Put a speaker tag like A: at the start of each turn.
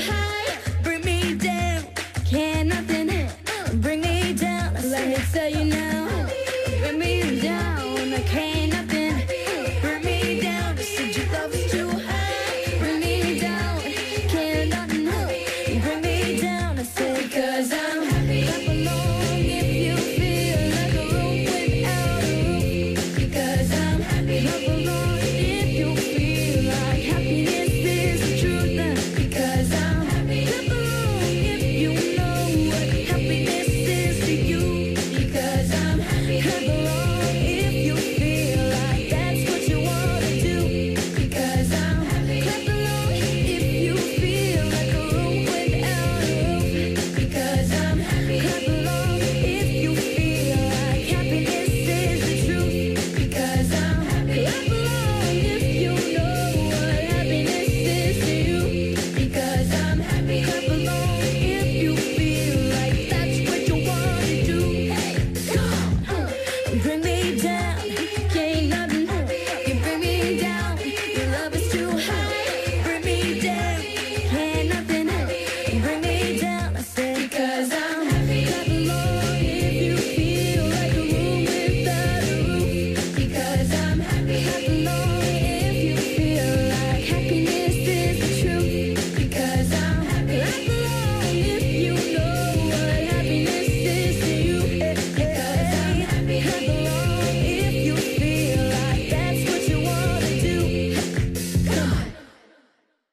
A: high.